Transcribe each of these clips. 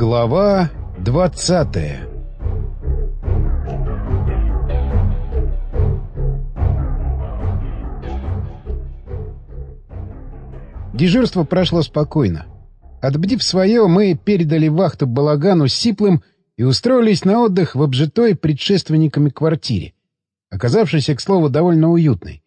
Глава двадцатая Дежурство прошло спокойно. Отбдив свое, мы передали вахту балагану Сиплым и устроились на отдых в обжитой предшественниками квартире, оказавшейся, к слову, довольно уютной.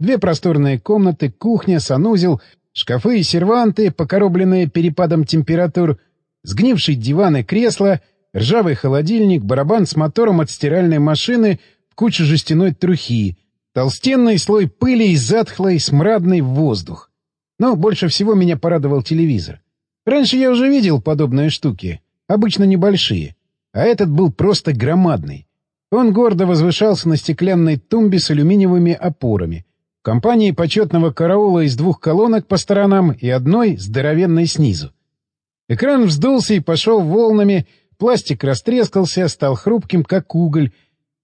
Две просторные комнаты, кухня, санузел, шкафы и серванты, покоробленные перепадом температур, сгнивший диван и кресло, ржавый холодильник, барабан с мотором от стиральной машины в кучу жестяной трухи, толстенный слой пыли и затхлый, смрадный воздух. Но больше всего меня порадовал телевизор. Раньше я уже видел подобные штуки, обычно небольшие, а этот был просто громадный. Он гордо возвышался на стеклянной тумбе с алюминиевыми опорами, в компании почетного караула из двух колонок по сторонам и одной здоровенной снизу. Экран вздулся и пошел волнами, пластик растрескался, стал хрупким, как уголь,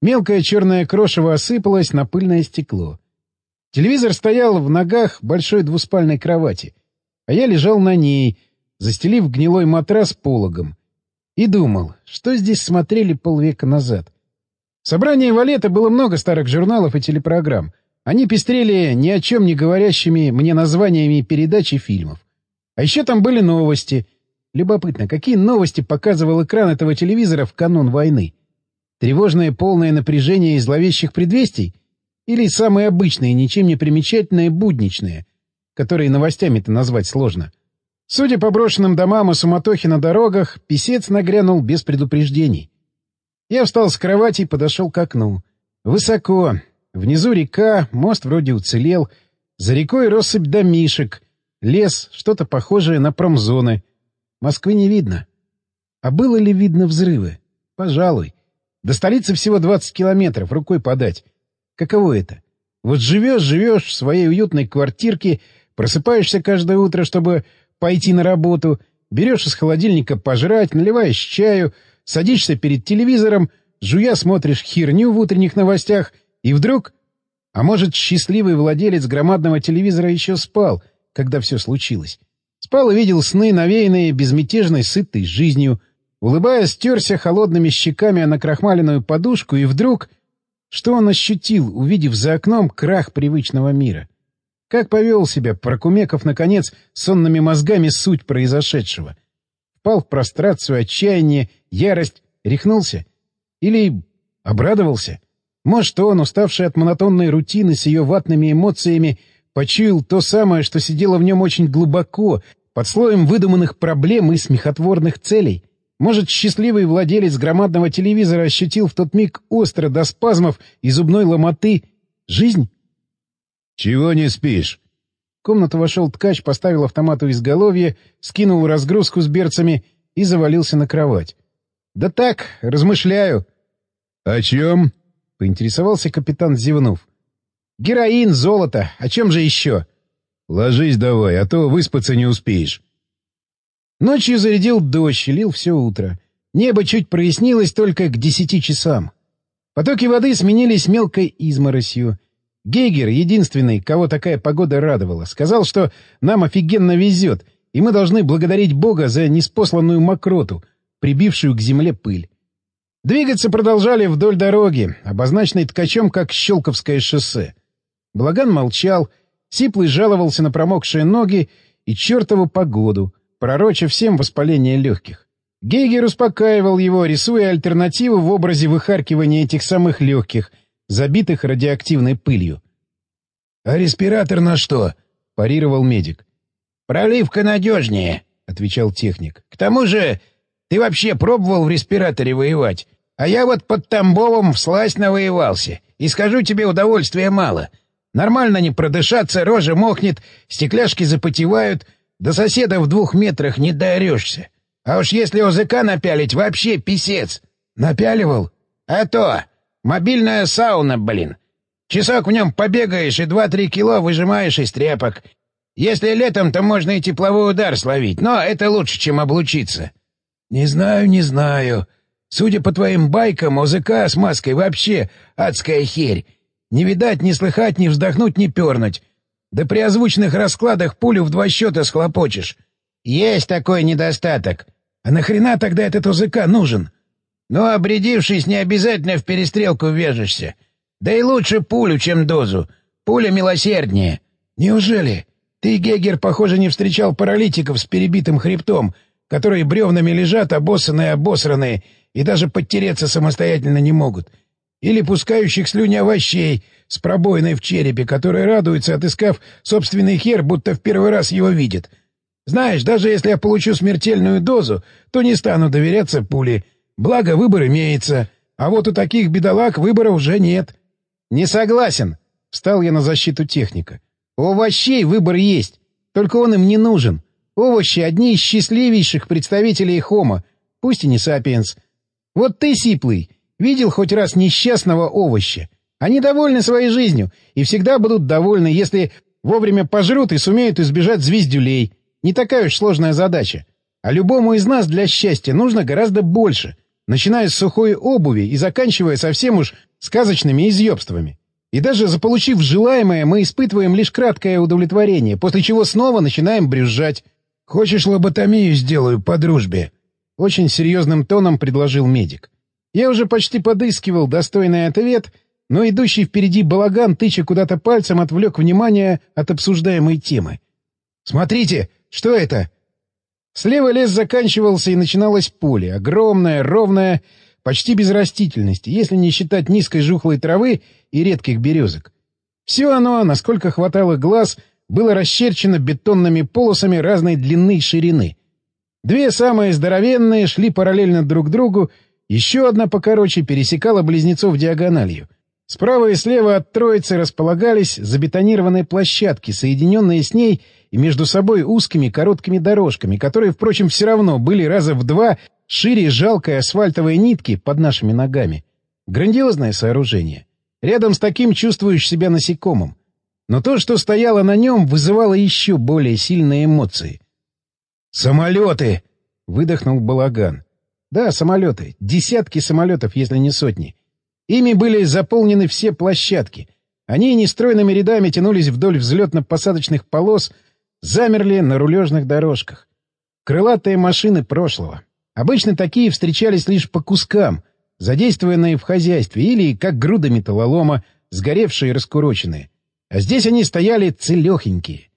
мелкое черное крошево осыпалось на пыльное стекло. Телевизор стоял в ногах большой двуспальной кровати, а я лежал на ней, застелив гнилой матрас пологом, и думал, что здесь смотрели полвека назад. В собрании Валета было много старых журналов и телепрограмм. Они пестрели ни о чем не говорящими мне названиями передач и фильмов. А еще там были новости. Любопытно, какие новости показывал экран этого телевизора в канун войны? Тревожное полное напряжение и зловещих предвестий? Или самые обычные, ничем не примечательные, будничные, которые новостями-то назвать сложно? Судя по брошенным домам и суматохе на дорогах, писец нагрянул без предупреждений. Я встал с кровати и подошел к окну. Высоко. Внизу река, мост вроде уцелел. За рекой россыпь домишек. Лес, что-то похожее на промзоны. Москвы не видно. А было ли видно взрывы? Пожалуй. До столицы всего 20 километров, рукой подать. Каково это? Вот живешь, живешь в своей уютной квартирке, просыпаешься каждое утро, чтобы пойти на работу, берешь из холодильника пожрать, наливаешь чаю, садишься перед телевизором, жуя смотришь херню в утренних новостях, и вдруг... А может, счастливый владелец громадного телевизора еще спал, когда все случилось. Спал и видел сны, навеянные безмятежной, сытой жизнью. Улыбаясь, стерся холодными щеками на крахмаленную подушку, и вдруг... Что он ощутил, увидев за окном крах привычного мира? Как повел себя, прокумеков, наконец, сонными мозгами суть произошедшего? Впал в прострацию, отчаяние, ярость, рехнулся? Или обрадовался? Может, он, уставший от монотонной рутины с ее ватными эмоциями, почуял то самое, что сидело в нем очень глубоко, под слоем выдуманных проблем и смехотворных целей? Может, счастливый владелец громадного телевизора ощутил в тот миг остро до спазмов и зубной ломоты жизнь? «Чего не спишь?» В комнату вошел ткач, поставил автомат у изголовья, скинул разгрузку с берцами и завалился на кровать. «Да так, размышляю». «О чем?» — поинтересовался капитан, зевнув. «Героин, золото. О чем же еще?» «Ложись давай, а то выспаться не успеешь». Ночью зарядил дождь, лил все утро. Небо чуть прояснилось только к десяти часам. Потоки воды сменились мелкой изморосью — Гейгер, единственный, кого такая погода радовала, сказал, что нам офигенно везет, и мы должны благодарить Бога за неспосланную мокроту, прибившую к земле пыль. Двигаться продолжали вдоль дороги, обозначенной ткачом как Щелковское шоссе. Благан молчал, Сиплый жаловался на промокшие ноги и чертову погоду, пророча всем воспаление легких. Гейгер успокаивал его, рисуя альтернативу в образе выхаркивания этих самых легких — забитых радиоактивной пылью. — А респиратор на что? — парировал медик. — Проливка надежнее, — отвечал техник. — К тому же ты вообще пробовал в респираторе воевать, а я вот под Тамбовом всласть навоевался, и скажу тебе, удовольствия мало. Нормально не продышаться, рожа мохнет, стекляшки запотевают, до соседа в двух метрах не доорешься. А уж если ОЗК напялить, вообще писец. Напяливал? А то! Мобильная сауна, блин. Часок в нем побегаешь и два-три кило выжимаешь из тряпок. Если летом, то можно и тепловой удар словить, но это лучше, чем облучиться. — Не знаю, не знаю. Судя по твоим байкам, ОЗК с маской вообще адская херь. Не видать, не слыхать, не вздохнуть, не пернуть. Да при озвученных раскладах пулю в два счета схлопочешь. Есть такой недостаток. А нахрена тогда этот ОЗК нужен? Ну, обрядившись, не обязательно в перестрелку вяжешься. Да и лучше пулю, чем дозу. Пуля милосерднее. Неужели? Ты, Гегер, похоже, не встречал паралитиков с перебитым хребтом, которые бревнами лежат, обоссанные-обосранные, и даже подтереться самостоятельно не могут. Или пускающих слюни овощей с пробоиной в черепе, которые радуются, отыскав собственный хер, будто в первый раз его видят. Знаешь, даже если я получу смертельную дозу, то не стану доверяться пуле. Благо, выбор имеется. А вот у таких бедолаг выбора уже нет. — Не согласен. Встал я на защиту техника. У овощей выбор есть, только он им не нужен. Овощи — одни из счастливейших представителей хома, пусть и не сапиенс. Вот ты, Сиплый, видел хоть раз несчастного овоща? Они довольны своей жизнью и всегда будут довольны, если вовремя пожрут и сумеют избежать звездюлей. Не такая уж сложная задача. А любому из нас для счастья нужно гораздо больше, начиная с сухой обуви и заканчивая совсем уж сказочными изъебствами. И даже заполучив желаемое, мы испытываем лишь краткое удовлетворение, после чего снова начинаем брюзжать. «Хочешь лоботомию сделаю по дружбе?» Очень серьезным тоном предложил медик. Я уже почти подыскивал достойный ответ, но идущий впереди балаган, тыча куда-то пальцем, отвлек внимание от обсуждаемой темы. «Смотрите! Что это?» Слева лес заканчивался и начиналось поле, огромное, ровное, почти без растительности, если не считать низкой жухлой травы и редких березок. Все оно, насколько хватало глаз, было расчерчено бетонными полосами разной длины и ширины. Две самые здоровенные шли параллельно друг другу, еще одна покороче пересекала близнецов диагональю. Справа и слева от троицы располагались забетонированные площадки, соединенные с ней и между собой узкими короткими дорожками, которые, впрочем, все равно были раза в два шире жалкой асфальтовой нитки под нашими ногами. Грандиозное сооружение. Рядом с таким чувствуешь себя насекомым. Но то, что стояло на нем, вызывало еще более сильные эмоции. «Самолеты!» — выдохнул Балаган. «Да, самолеты. Десятки самолетов, если не сотни. Ими были заполнены все площадки. Они нестройными рядами тянулись вдоль взлетно-посадочных полос, замерли на рулежных дорожках. Крылатые машины прошлого. Обычно такие встречались лишь по кускам, задействованные в хозяйстве, или как груда металлолома, сгоревшие и раскуроченные. А здесь они стояли целехенькие.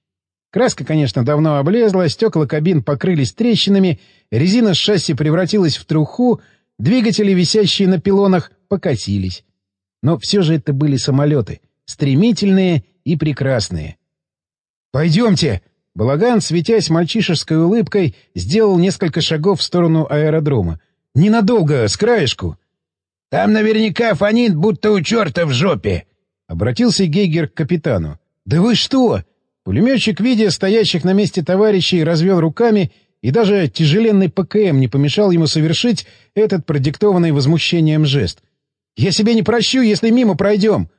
Краска, конечно, давно облезла, стекла кабин покрылись трещинами, резина с шасси превратилась в труху, двигатели, висящие на пилонах, покосились. Но все же это были самолеты, стремительные и прекрасные. «Пойдемте!» Балаган, светясь мальчишеской улыбкой, сделал несколько шагов в сторону аэродрома. «Ненадолго, с краешку!» «Там наверняка фонит, будто у черта в жопе!» — обратился Гейгер к капитану. «Да вы что!» Пулеметчик, видя стоящих на месте товарищей, развел руками, и даже тяжеленный ПКМ не помешал ему совершить этот продиктованный возмущением жест. «Я себе не прощу, если мимо пройдем!»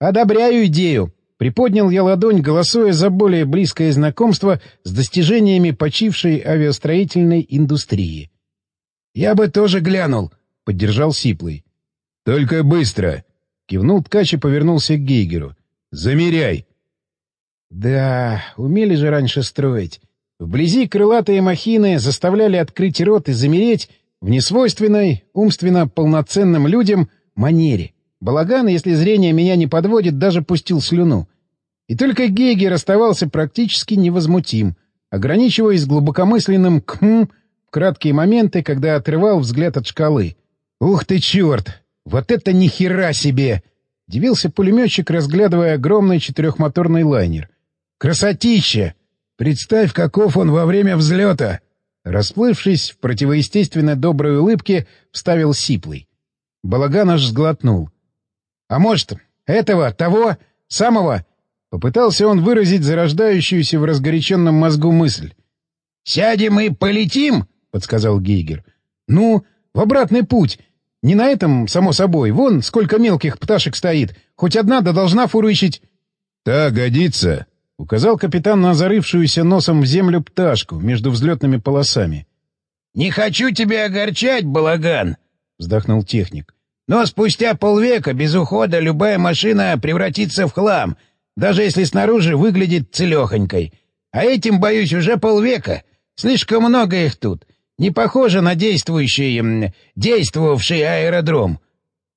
«Одобряю идею!» Приподнял я ладонь, голосуя за более близкое знакомство с достижениями почившей авиастроительной индустрии. «Я бы тоже глянул», — поддержал Сиплый. «Только быстро!» — кивнул ткач и повернулся к Гейгеру. «Замеряй!» Да, умели же раньше строить. Вблизи крылатые махины заставляли открыть рот и замереть в несвойственной, умственно полноценным людям манере. Балаган, если зрение меня не подводит, даже пустил слюну. И только Гегер оставался практически невозмутим, ограничиваясь глубокомысленным «кхм» в краткие моменты, когда отрывал взгляд от шкалы. «Ух ты, черт! Вот это ни хера себе!» — дивился пулеметчик, разглядывая огромный четырехмоторный лайнер. «Красотища! Представь, каков он во время взлета!» Расплывшись в противоестественно доброй улыбке, вставил Сиплый. Балаган аж сглотнул. А может, этого, того, самого? Попытался он выразить зарождающуюся в разгоряченном мозгу мысль. «Сядем и полетим?» — подсказал Гейгер. «Ну, в обратный путь. Не на этом, само собой. Вон сколько мелких пташек стоит. Хоть одна да должна фурычить». «Так годится», — указал капитан на зарывшуюся носом в землю пташку между взлетными полосами. «Не хочу тебя огорчать, балаган», — вздохнул техник. Но спустя полвека без ухода любая машина превратится в хлам, даже если снаружи выглядит целехонькой. А этим, боюсь, уже полвека. Слишком много их тут. Не похоже на действующий... действовавший аэродром.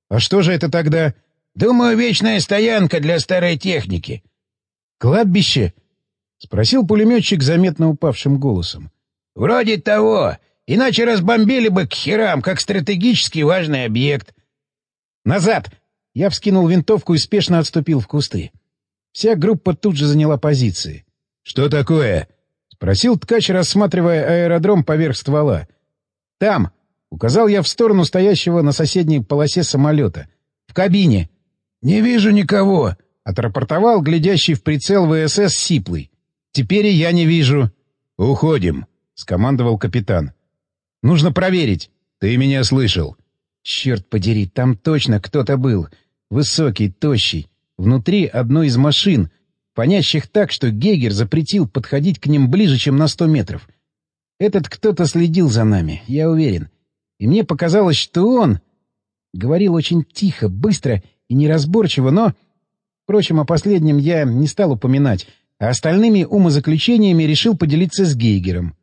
А что же это тогда? Думаю, вечная стоянка для старой техники. Кладбище? — спросил пулеметчик заметно упавшим голосом. — Вроде того. Иначе разбомбили бы к херам, как стратегически важный объект. — Назад! Я вскинул винтовку и спешно отступил в кусты. Вся группа тут же заняла позиции. — Что такое? — спросил ткач, рассматривая аэродром поверх ствола. — Там! — указал я в сторону стоящего на соседней полосе самолета. — В кабине. — Не вижу никого! — отрапортовал глядящий в прицел ВСС Сиплый. — Теперь я не вижу. — Уходим, — скомандовал капитан. — Нужно проверить. — Ты меня слышал. — Черт подери, там точно кто-то был. Высокий, тощий. Внутри одной из машин, понящих так, что Гегер запретил подходить к ним ближе, чем на сто метров. Этот кто-то следил за нами, я уверен. И мне показалось, что он... Говорил очень тихо, быстро и неразборчиво, но... Впрочем, о последнем я не стал упоминать, а остальными умозаключениями решил поделиться с Гейгером.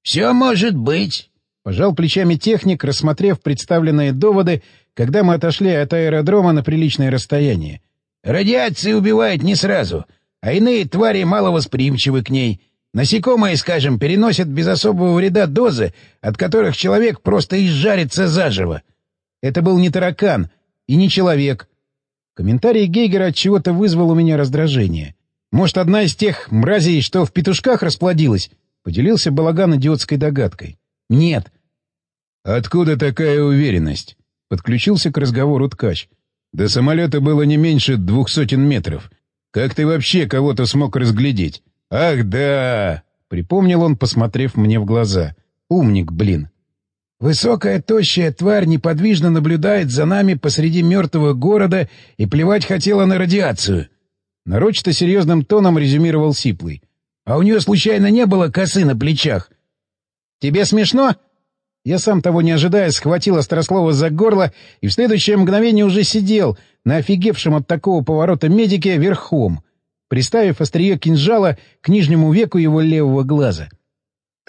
«Все может быть», — пожал плечами техник, рассмотрев представленные доводы когда мы отошли от аэродрома на приличное расстояние. «Радиация убивает не сразу, а иные твари маловосприимчивы к ней. Насекомые, скажем, переносят без особого вреда дозы, от которых человек просто изжарится заживо». Это был не таракан и не человек. Комментарий Гейгера от чего-то вызвал у меня раздражение. Может, одна из тех мразей, что в петушках расплодилась? Поделился балаган идиотской догадкой. Нет. Откуда такая уверенность? Подключился к разговору ткач. До самолета было не меньше двух сотен метров. Как ты вообще кого-то смог разглядеть? Ах, да! Припомнил он, посмотрев мне в глаза. Умник, блин. Высокая, тощая тварь неподвижно наблюдает за нами посреди мертвого города и плевать хотела на радиацию. Нарочито серьезным тоном резюмировал Сиплый. А у нее случайно не было косы на плечах? — Тебе смешно? Я сам того не ожидая схватил Острослова за горло и в следующее мгновение уже сидел на офигевшем от такого поворота медике верхом, приставив острие кинжала к нижнему веку его левого глаза.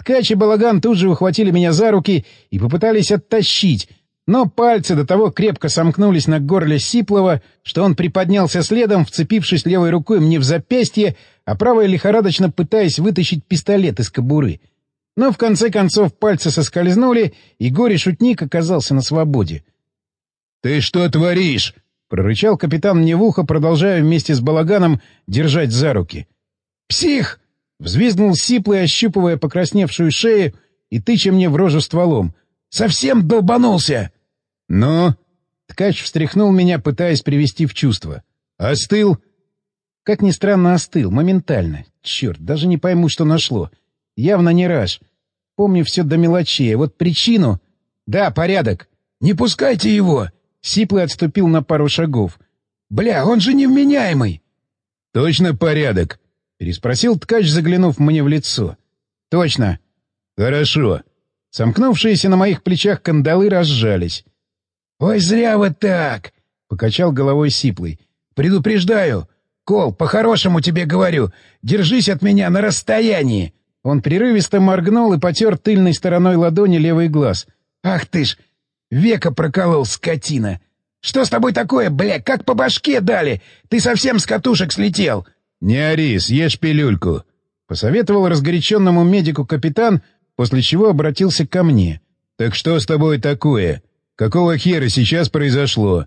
Ткач и балаган тут же ухватили меня за руки и попытались оттащить, но пальцы до того крепко сомкнулись на горле Сиплова, что он приподнялся следом, вцепившись левой рукой мне в запястье, а правой лихорадочно пытаясь вытащить пистолет из кобуры — но в конце концов пальцы соскользнули, и горе-шутник оказался на свободе. — Ты что творишь? — прорычал капитан мне в ухо, продолжая вместе с балаганом держать за руки. «Псих!» — взвизгнул сиплый, ощупывая покрасневшую шею и тыча мне в рожу стволом. «Совсем долбанулся!» «Ну?» — ткач встряхнул меня, пытаясь привести в чувство. «Остыл?» Как ни странно, остыл, моментально. Черт, даже не пойму, что нашло. Явно не раж. Помню все до мелочей. Вот причину... Да, порядок. Не пускайте его. Сиплый отступил на пару шагов. Бля, он же невменяемый. Точно порядок? Переспросил ткач, заглянув мне в лицо. Точно. Хорошо. Сомкнувшиеся на моих плечах кандалы разжались. «Ой, зря вы так!» — покачал головой Сиплый. «Предупреждаю! Кол, по-хорошему тебе говорю, держись от меня на расстоянии!» Он прерывисто моргнул и потер тыльной стороной ладони левый глаз. «Ах ты ж! Века проколол, скотина! Что с тобой такое, бля, как по башке дали? Ты совсем с катушек слетел!» «Не ори, съешь пилюльку!» — посоветовал разгоряченному медику капитан, после чего обратился ко мне. «Так что с тобой такое? Какого хера сейчас произошло?»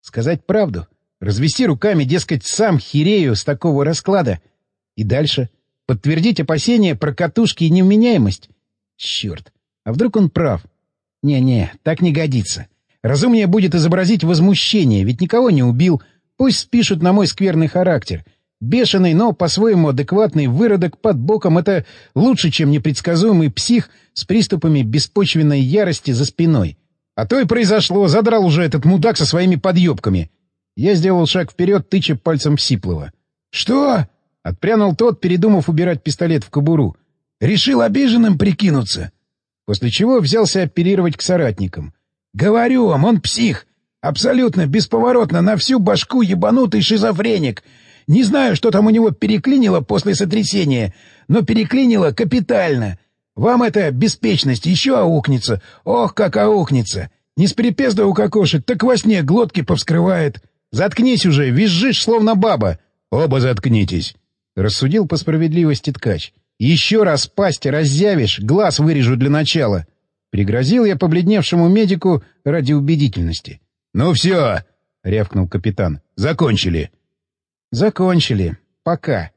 Сказать правду, развести руками, дескать, сам херею с такого расклада. И дальше — Подтвердить опасения про катушки и невменяемость? Черт, а вдруг он прав? Не-не, так не годится. Разумнее будет изобразить возмущение, ведь никого не убил. Пусть спишут на мой скверный характер. Бешеный, но по-своему адекватный выродок под боком — это лучше, чем непредсказуемый псих с приступами беспочвенной ярости за спиной. А то и произошло, задрал уже этот мудак со своими подъебками. Я сделал шаг вперед, тыча пальцем в Сиплова. «Что?» Отпрянул тот, передумав убирать пистолет в кобуру. «Решил обиженным прикинуться!» После чего взялся оперировать к соратникам. «Говорю вам, он псих! Абсолютно бесповоротно на всю башку ебанутый шизофреник! Не знаю, что там у него переклинило после сотрясения, но переклинило капитально. Вам эта беспечность еще аукнется. Ох, как аукнется! Не с перепезда укокошит, так во сне глотки повскрывает. Заткнись уже, визжишь, словно баба. Оба заткнитесь, — рассудил по справедливости ткач. Еще раз пасть разъявишь, глаз вырежу для начала. Пригрозил я побледневшему медику ради убедительности. — Ну все, — рявкнул капитан, — закончили. — Закончили. Пока.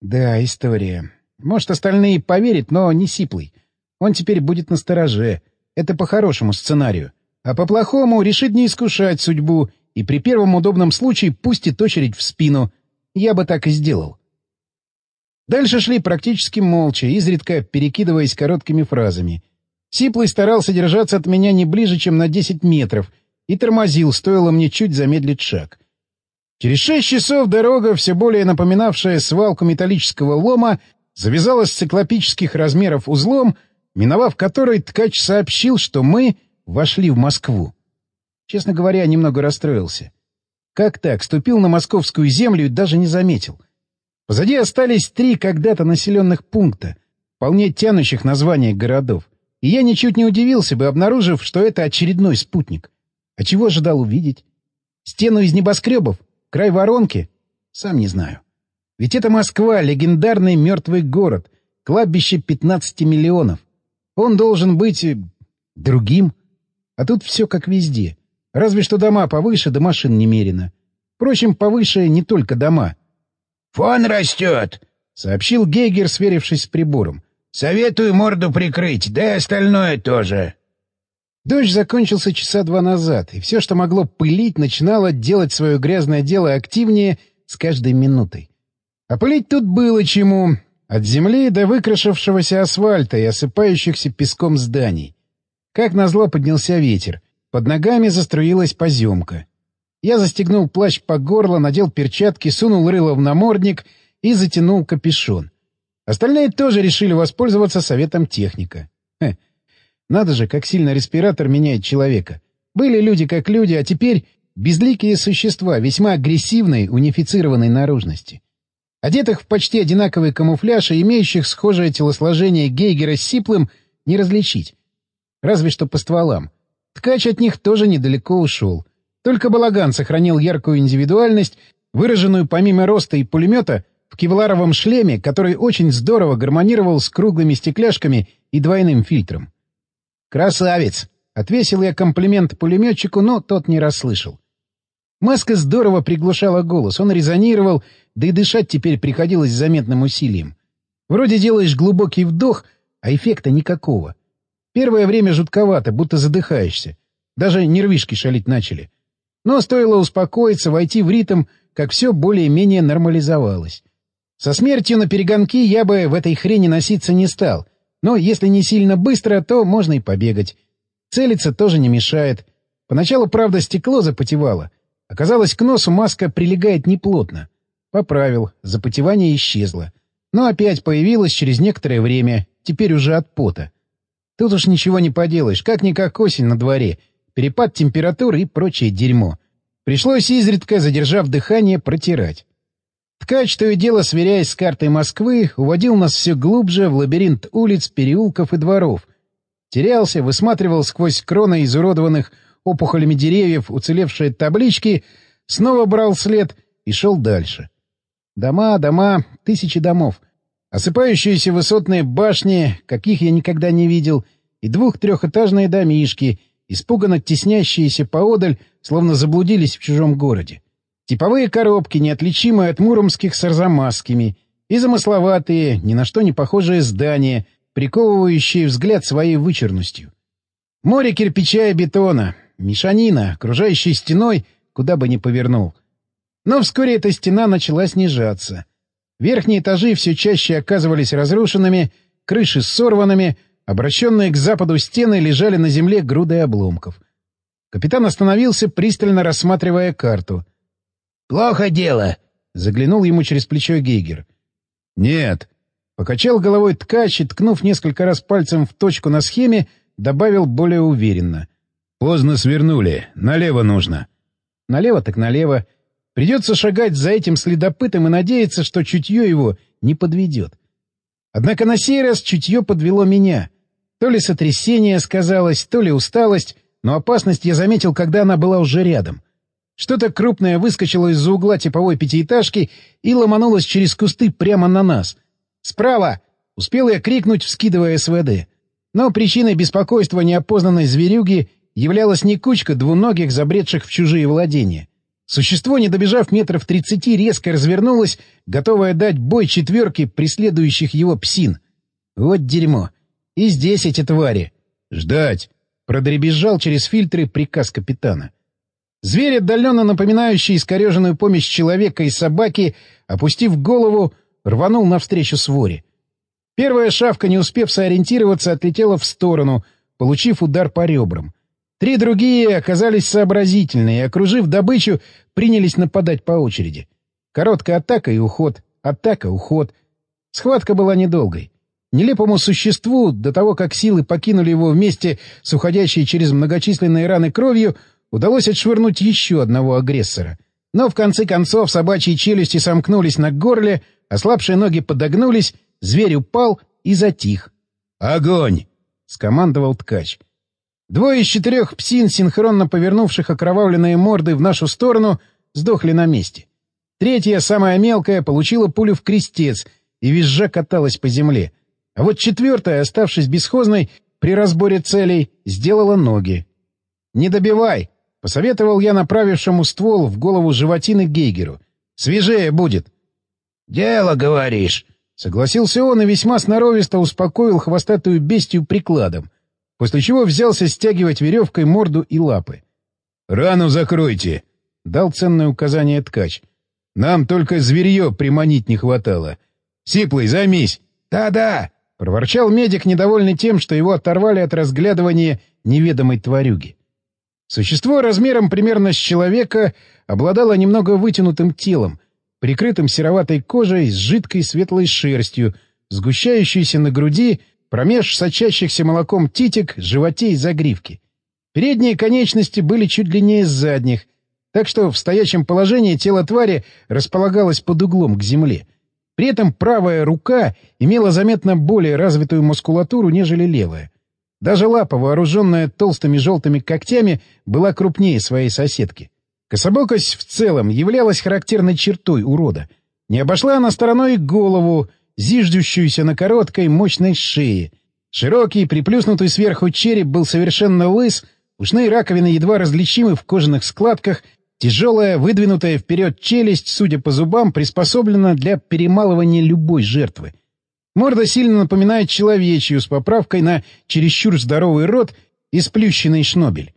Да, история. Может, остальные поверят, но не Сиплый. Он теперь будет на стороже. Это по хорошему сценарию. А по плохому решит не искушать судьбу и при первом удобном случае пустит очередь в спину. Я бы так и сделал. Дальше шли практически молча, изредка перекидываясь короткими фразами. Сиплый старался держаться от меня не ближе, чем на 10 метров, и тормозил, стоило мне чуть замедлить шаг. Через шесть часов дорога, все более напоминавшая свалку металлического лома, завязалась циклопических размеров узлом, миновав который ткач сообщил, что мы вошли в Москву. Честно говоря, немного расстроился. Как так? Ступил на московскую землю и даже не заметил. Позади остались три когда-то населенных пункта, вполне тянущих названия городов. И я ничуть не удивился бы, обнаружив, что это очередной спутник. А чего ожидал увидеть? Стену из небоскребов? Край воронки? Сам не знаю. Ведь это Москва, легендарный мертвый город, кладбище 15 миллионов. Он должен быть... Э, другим. А тут все как везде. Разве что дома повыше, да машин немерено. Впрочем, повыше не только дома. «Фон растет», — сообщил Гейгер, сверившись с прибором. «Советую морду прикрыть, да и остальное тоже». Дождь закончился часа два назад, и все, что могло пылить, начинало делать свое грязное дело активнее с каждой минутой. А пылить тут было чему. От земли до выкрашившегося асфальта и осыпающихся песком зданий. Как назло поднялся ветер. Под ногами заструилась поземка. Я застегнул плащ по горло, надел перчатки, сунул рыло в намордник и затянул капюшон. Остальные тоже решили воспользоваться советом техника. Хе. Надо же, как сильно респиратор меняет человека. Были люди как люди, а теперь безликие существа весьма агрессивной, унифицированной наружности. Одетых в почти одинаковый камуфляж и имеющих схожее телосложение Гейгера с Сиплым не различить. Разве что по стволам. Ткач от них тоже недалеко ушел. Только балаган сохранил яркую индивидуальность, выраженную помимо роста и пулемета в кевларовом шлеме, который очень здорово гармонировал с круглыми стекляшками и двойным фильтром. «Красавец!» — отвесил я комплимент пулеметчику, но тот не расслышал. Маска здорово приглушала голос, он резонировал, да и дышать теперь приходилось заметным усилием. Вроде делаешь глубокий вдох, а эффекта никакого. Первое время жутковато, будто задыхаешься. Даже нервишки шалить начали. Но стоило успокоиться, войти в ритм, как все более-менее нормализовалось. Со смертью на перегонки я бы в этой хрени носиться не стал. Но если не сильно быстро, то можно и побегать. Целиться тоже не мешает. Поначалу, правда, стекло запотевало — Оказалось, к носу маска прилегает неплотно. Поправил, запотевание исчезло. Но опять появилось через некоторое время, теперь уже от пота. Тут уж ничего не поделаешь, как-никак осень на дворе, перепад температуры и прочее дерьмо. Пришлось изредка, задержав дыхание, протирать. Ткач, то и дело, сверяясь с картой Москвы, уводил нас все глубже в лабиринт улиц, переулков и дворов. Терялся, высматривал сквозь кроны изуродованных опухолями деревьев уцелевшие таблички, снова брал след и шел дальше. Дома, дома, тысячи домов. Осыпающиеся высотные башни, каких я никогда не видел, и двух-трехэтажные домишки, испуганно теснящиеся поодаль, словно заблудились в чужом городе. Типовые коробки, неотличимые от муромских с арзамасскими, и замысловатые, ни на что не похожие здания, приковывающие взгляд своей вычурностью. Море кирпича и бетона, мешанина, окружающей стеной, куда бы ни повернул. Но вскоре эта стена начала снижаться. Верхние этажи все чаще оказывались разрушенными, крыши сорванными, обращенные к западу стены лежали на земле грудой обломков. Капитан остановился, пристально рассматривая карту. «Плохо дело», — заглянул ему через плечо Гейгер. «Нет». Покачал головой ткач и, ткнув несколько раз пальцем в точку на схеме, добавил более уверенно. Поздно свернули. Налево нужно. Налево так налево. Придется шагать за этим следопытом и надеяться, что чутье его не подведет. Однако на сей раз чутье подвело меня. То ли сотрясение сказалось, то ли усталость, но опасность я заметил, когда она была уже рядом. Что-то крупное выскочило из-за угла типовой пятиэтажки и ломанулось через кусты прямо на нас. «Справа!» — успел я крикнуть, вскидывая СВД. Но причиной беспокойства неопознанной зверюги являлась не кучка двуногих, забредших в чужие владения. Существо, не добежав метров тридцати, резко развернулось, готовое дать бой четверке преследующих его псин. Вот дерьмо. И здесь эти твари. «Ждать!» — продребезжал через фильтры приказ капитана. Зверь, отдаленно напоминающий искореженную помесь человека и собаки, опустив голову, рванул навстречу своре. Первая шавка, не успев сориентироваться, отлетела в сторону, получив удар по ребрам. Три другие оказались сообразительные и, окружив добычу, принялись нападать по очереди. Короткая атака и уход, атака, уход. Схватка была недолгой. Нелепому существу, до того, как силы покинули его вместе с уходящей через многочисленные раны кровью, удалось отшвырнуть еще одного агрессора. Но в конце концов собачьи челюсти сомкнулись на горле, ослабшие ноги подогнулись, Зверь упал и затих. «Огонь!» — скомандовал ткач. Двое из четырех псин, синхронно повернувших окровавленные морды в нашу сторону, сдохли на месте. Третья, самая мелкая, получила пулю в крестец и визжа каталась по земле. А вот четвертая, оставшись бесхозной, при разборе целей, сделала ноги. «Не добивай!» — посоветовал я направившему ствол в голову животины Гейгеру. «Свежее будет!» «Дело, говоришь!» Согласился он и весьма сноровисто успокоил хвостатую бестию прикладом, после чего взялся стягивать веревкой морду и лапы. «Рану закройте!» — дал ценное указание ткач. «Нам только зверье приманить не хватало. Сиплый, займись!» «Да-да!» — проворчал медик, недовольный тем, что его оторвали от разглядывания неведомой тварюги. Существо размером примерно с человека обладало немного вытянутым телом, прикрытым сероватой кожей с жидкой светлой шерстью, сгущающейся на груди, промеж сочащихся молоком титик, животе и загривке. Передние конечности были чуть длиннее задних, так что в стоячем положении тело твари располагалось под углом к земле. При этом правая рука имела заметно более развитую мускулатуру, нежели левая. Даже лапа, вооруженная толстыми желтыми когтями, была крупнее своей соседки. Кособокость в целом являлась характерной чертой урода. Не обошла она стороной голову, зиждущуюся на короткой, мощной шее. Широкий, приплюснутый сверху череп был совершенно лыс, ушные раковины едва различимы в кожаных складках, тяжелая, выдвинутая вперед челюсть, судя по зубам, приспособлена для перемалывания любой жертвы. Морда сильно напоминает человечью с поправкой на чересчур здоровый рот и сплющенный шнобель.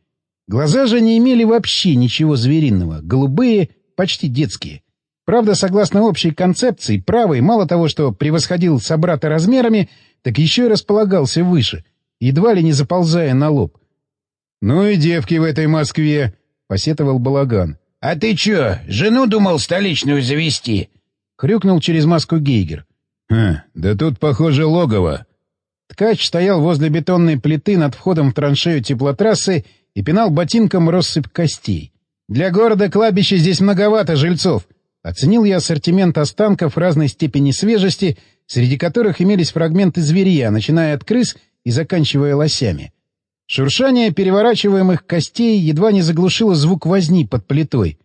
Глаза же не имели вообще ничего звериного, голубые, почти детские. Правда, согласно общей концепции, правый мало того, что превосходил собрата размерами, так еще и располагался выше, едва ли не заползая на лоб. — Ну и девки в этой Москве! — посетовал Балаган. — А ты че, жену думал столичную завести? — хрюкнул через маску Гейгер. — Хм, да тут, похоже, логово. Ткач стоял возле бетонной плиты над входом в траншею теплотрассы и пинал ботинком россыпь костей. «Для города кладбища здесь многовато жильцов!» Оценил я ассортимент останков разной степени свежести, среди которых имелись фрагменты зверья, начиная от крыс и заканчивая лосями. Шуршание переворачиваемых костей едва не заглушило звук возни под плитой.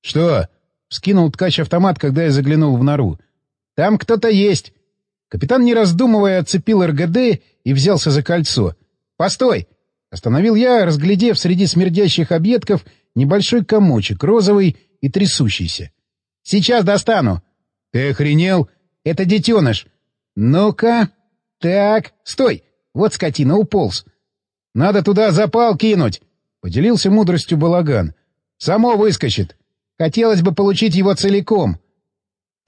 «Что?» — вскинул ткач автомат, когда я заглянул в нору. «Там кто-то есть!» Капитан, не раздумывая, отцепил РГД и взялся за кольцо. «Постой! Остановил я, разглядев среди смердящих объедков небольшой комочек, розовый и трясущийся. «Сейчас достану!» «Ты охренел?» «Это детеныш!» «Ну-ка...» «Так, стой! Вот скотина, уполз!» «Надо туда запал кинуть!» — поделился мудростью балаган. «Само выскочит. Хотелось бы получить его целиком».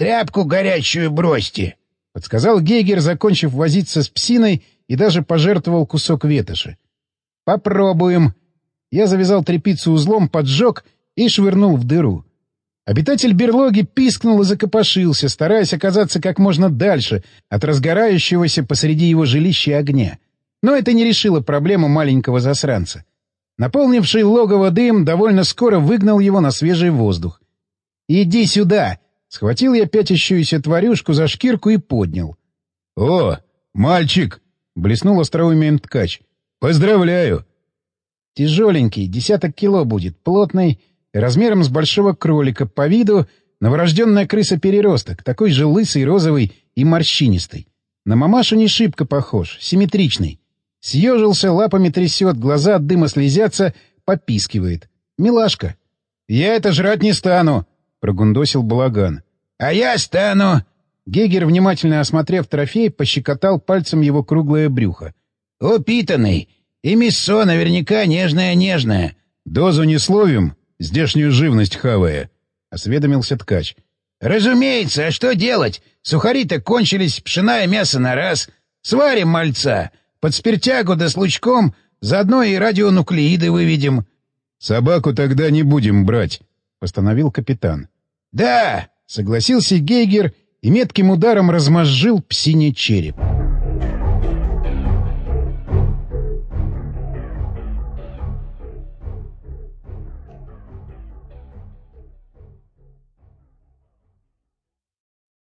«Тряпку горячую бросьте!» — подсказал Гейгер, закончив возиться с псиной и даже пожертвовал кусок ветоши. «Попробуем». Я завязал тряпицу узлом, поджег и швырнул в дыру. Обитатель берлоги пискнул и закопошился, стараясь оказаться как можно дальше от разгорающегося посреди его жилища огня. Но это не решило проблему маленького засранца. Наполнивший логово дым довольно скоро выгнал его на свежий воздух. «Иди сюда!» — схватил я пятящуюся тварюшку за шкирку и поднял. О, мальчик! — блеснул остроумием ткач. Поздравляю! Тяжеленький, десяток кило будет, плотный, размером с большого кролика, по виду новорожденная крыса-переросток, такой же лысый, розовый и морщинистый. На мамашу не шибко похож, симметричный. Съежился, лапами трясет, глаза от дыма слезятся, попискивает. Милашка. «Я это жрать не стану!» — прогундосил балаган. «А я стану!» Гегер, внимательно осмотрев трофей, пощекотал пальцем его круглое брюхо. «Упитанный! И мясо наверняка нежное-нежное!» «Дозу не словим, здешнюю живность хавая!» — осведомился ткач. «Разумеется, а что делать? Сухари-то кончились, пшеное мясо на раз. Сварим мальца, под спиртягу да с лучком, заодно и радионуклеиды выведем». «Собаку тогда не будем брать», — постановил капитан. «Да!» — согласился Гейгер и метким ударом размозжил псине череп.